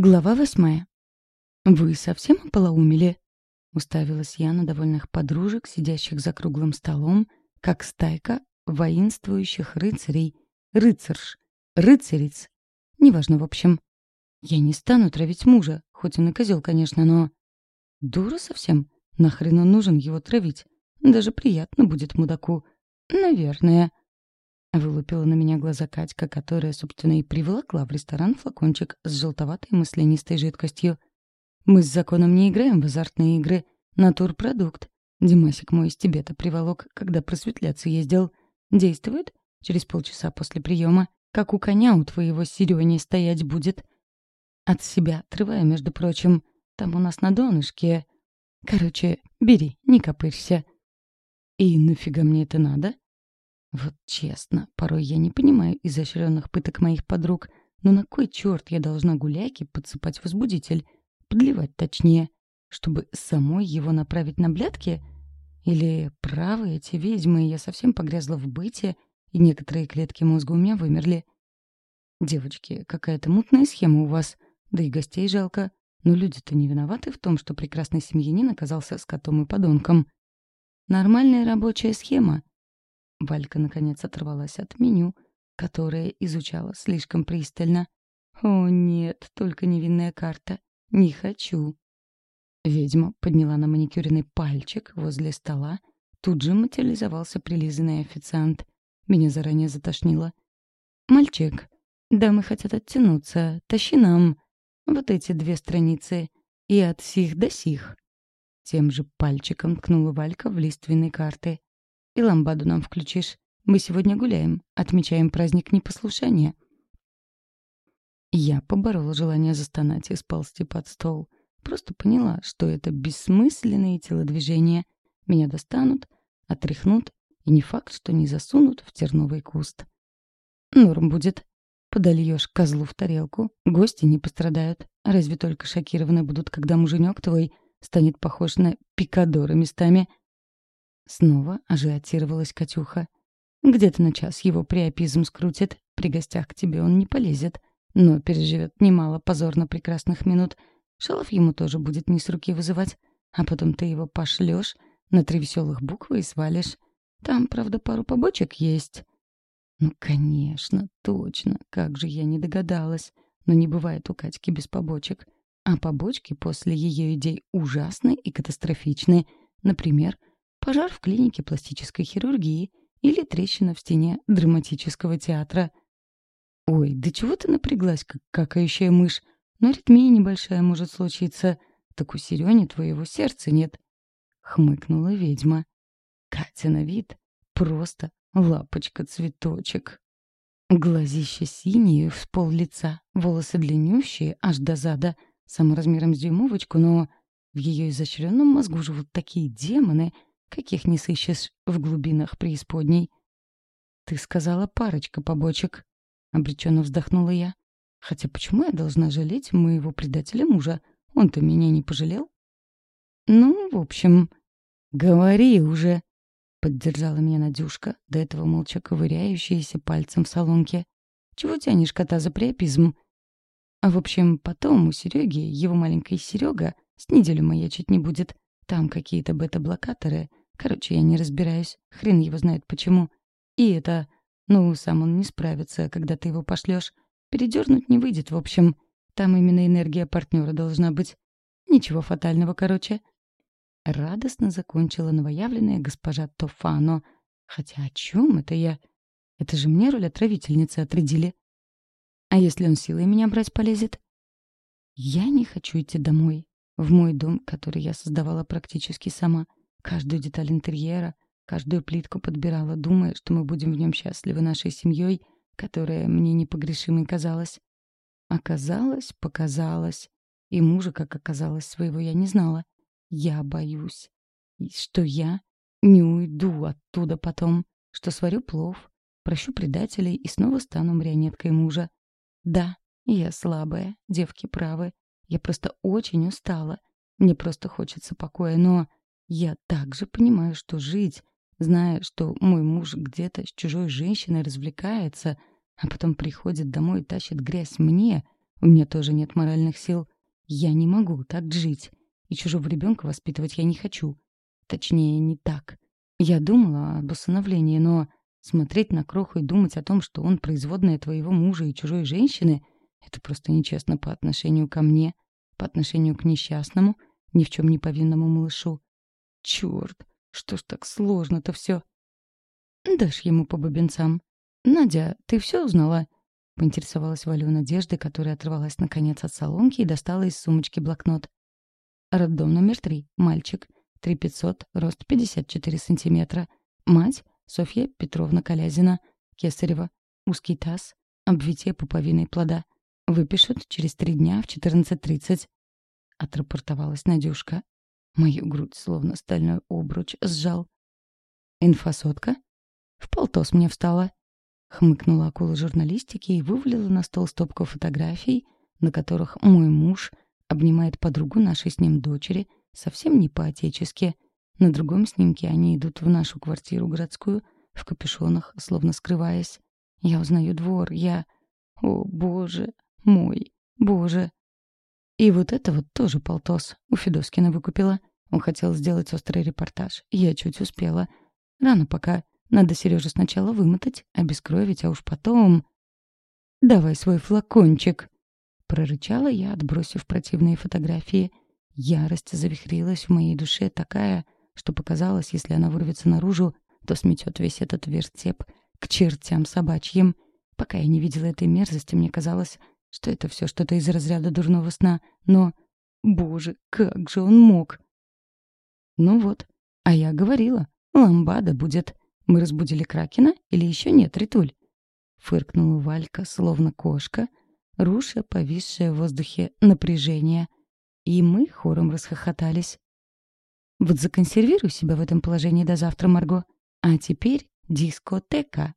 Глава восьмая. «Вы совсем ополоумели?» — уставилась я на довольных подружек, сидящих за круглым столом, как стайка воинствующих рыцарей, рыцарш, рыцариц. Неважно, в общем. Я не стану травить мужа, хоть он и козел, конечно, но... Дура совсем? Нахрен он нужен его травить? Даже приятно будет мудаку. Наверное. А вылупила на меня глаза Катька, которая, собственно, и приволокла в ресторан флакончик с желтоватой маслянистой жидкостью. «Мы с законом не играем в азартные игры. Натурпродукт. Димасик мой из Тибета приволок, когда просветляться ездил. Действует? Через полчаса после приема. Как у коня у твоего Серёни стоять будет. От себя отрывая, между прочим. Там у нас на донышке. Короче, бери, не копырься». «И нафига мне это надо?» Вот честно, порой я не понимаю изощренных пыток моих подруг. Но на кой черт я должна гуляйке подсыпать возбудитель? Подливать точнее. Чтобы самой его направить на блядки? Или правы эти ведьмы, я совсем погрязла в быте, и некоторые клетки мозга у меня вымерли. Девочки, какая-то мутная схема у вас. Да и гостей жалко. Но люди-то не виноваты в том, что прекрасный семьянин оказался скотом и подонком. Нормальная рабочая схема — Валька, наконец, оторвалась от меню, которое изучала слишком пристально. «О, нет, только невинная карта. Не хочу». Ведьма подняла на маникюренный пальчик возле стола. Тут же материализовался прилизанный официант. Меня заранее затошнило. «Мальчик, дамы хотят оттянуться. Тащи нам вот эти две страницы. И от сих до сих». Тем же пальчиком ткнула Валька в лиственной карты. И ламбаду нам включишь. Мы сегодня гуляем, отмечаем праздник непослушания». Я поборола желание застонать и сползти под стол. Просто поняла, что это бессмысленные телодвижения. Меня достанут, отряхнут, и не факт, что не засунут в терновый куст. Норм будет. Подольешь козлу в тарелку, гости не пострадают. Разве только шокированы будут, когда муженек твой станет похож на пикадора местами — Снова ажиотировалась Катюха. «Где-то на час его приопизм скрутит, при гостях к тебе он не полезет, но переживет немало позорно прекрасных минут. Шалов ему тоже будет не с руки вызывать, а потом ты его пошлешь на три веселых буквы и свалишь. Там, правда, пару побочек есть». «Ну, конечно, точно, как же я не догадалась. Но не бывает у Катьки без побочек. А побочки после ее идей ужасны и катастрофичны. Например, — пожар в клинике пластической хирургии или трещина в стене драматического театра. Ой, да чего ты напряглась, как какающая мышь? Но ритмия небольшая может случиться. Так у Серёни твоего сердца нет. Хмыкнула ведьма. Катя на вид просто лапочка-цветочек. Глазище синие, в пол лица, волосы длиннющие, аж до зада, сам размером с дюймовочку, но в ее изощренном мозгу живут такие демоны — каких не сыщешь в глубинах преисподней. «Ты сказала парочка побочек», — обреченно вздохнула я. «Хотя почему я должна жалеть моего предателя мужа? Он-то меня не пожалел». «Ну, в общем...» «Говори уже!» — поддержала меня Надюшка, до этого молча ковыряющаяся пальцем в солонке. «Чего тянешь кота за приопизм?» А в общем, потом у Сереги, его маленькой Серега, с неделю маячить не будет. Там какие-то бета-блокаторы. Короче, я не разбираюсь. Хрен его знает почему. И это... Ну, сам он не справится, когда ты его пошлешь. Передернуть не выйдет, в общем. Там именно энергия партнера должна быть. Ничего фатального, короче. Радостно закончила новоявленная госпожа Тофано. Хотя о чем это я? Это же мне роль отравительницы отрядили. А если он силой меня брать полезет? Я не хочу идти домой в мой дом, который я создавала практически сама. Каждую деталь интерьера, каждую плитку подбирала, думая, что мы будем в нем счастливы нашей семьей, которая мне непогрешимой казалась. Оказалось, показалось. И мужа, как оказалось, своего я не знала. Я боюсь, что я не уйду оттуда потом, что сварю плов, прощу предателей и снова стану марионеткой мужа. Да, я слабая, девки правы, я просто очень устала. Мне просто хочется покоя, но я также понимаю, что жить, зная, что мой муж где-то с чужой женщиной развлекается, а потом приходит домой и тащит грязь мне, у меня тоже нет моральных сил. Я не могу так жить. И чужого ребенка воспитывать я не хочу. Точнее, не так. Я думала об усыновлении, но смотреть на кроху и думать о том, что он производная твоего мужа и чужой женщины — это просто нечестно по отношению ко мне, по отношению к несчастному, ни в чем не повинному малышу. Черт, что ж так сложно-то все? Дашь ему по бубенцам. Надя, ты все узнала? Поинтересовалась Валю Надежды, которая оторвалась наконец от соломки и достала из сумочки блокнот. Роддом номер три. Мальчик. 3500, рост 54 сантиметра. Мать — Софья Петровна Колязина Кесарева. Узкий таз. Обвитие пуповиной плода. «Выпишут через три дня в 14.30», — отрапортовалась Надюшка. Мою грудь словно стальной обруч сжал. «Инфосотка?» «В полтос мне встала», — хмыкнула акула журналистики и вывалила на стол стопку фотографий, на которых мой муж обнимает подругу нашей с ним дочери, совсем не по-отечески. На другом снимке они идут в нашу квартиру городскую, в капюшонах, словно скрываясь. Я узнаю двор, я... О, боже! Мой. Боже. И вот это вот тоже полтос. У Федоскина выкупила. Он хотел сделать острый репортаж. Я чуть успела. Рано пока. Надо Сережу сначала вымотать, обескровить, а уж потом... «Давай свой флакончик!» Прорычала я, отбросив противные фотографии. Ярость завихрилась в моей душе такая, что показалось, если она вырвется наружу, то сметет весь этот вертеп к чертям собачьим. Пока я не видела этой мерзости, мне казалось, что это все что-то из разряда дурного сна, но... Боже, как же он мог! Ну вот, а я говорила, ламбада будет. Мы разбудили Кракена или еще нет, Ритуль? Фыркнула Валька, словно кошка, руша повисшее в воздухе напряжение. И мы хором расхохотались. Вот законсервируй себя в этом положении до завтра, Марго. А теперь дискотека.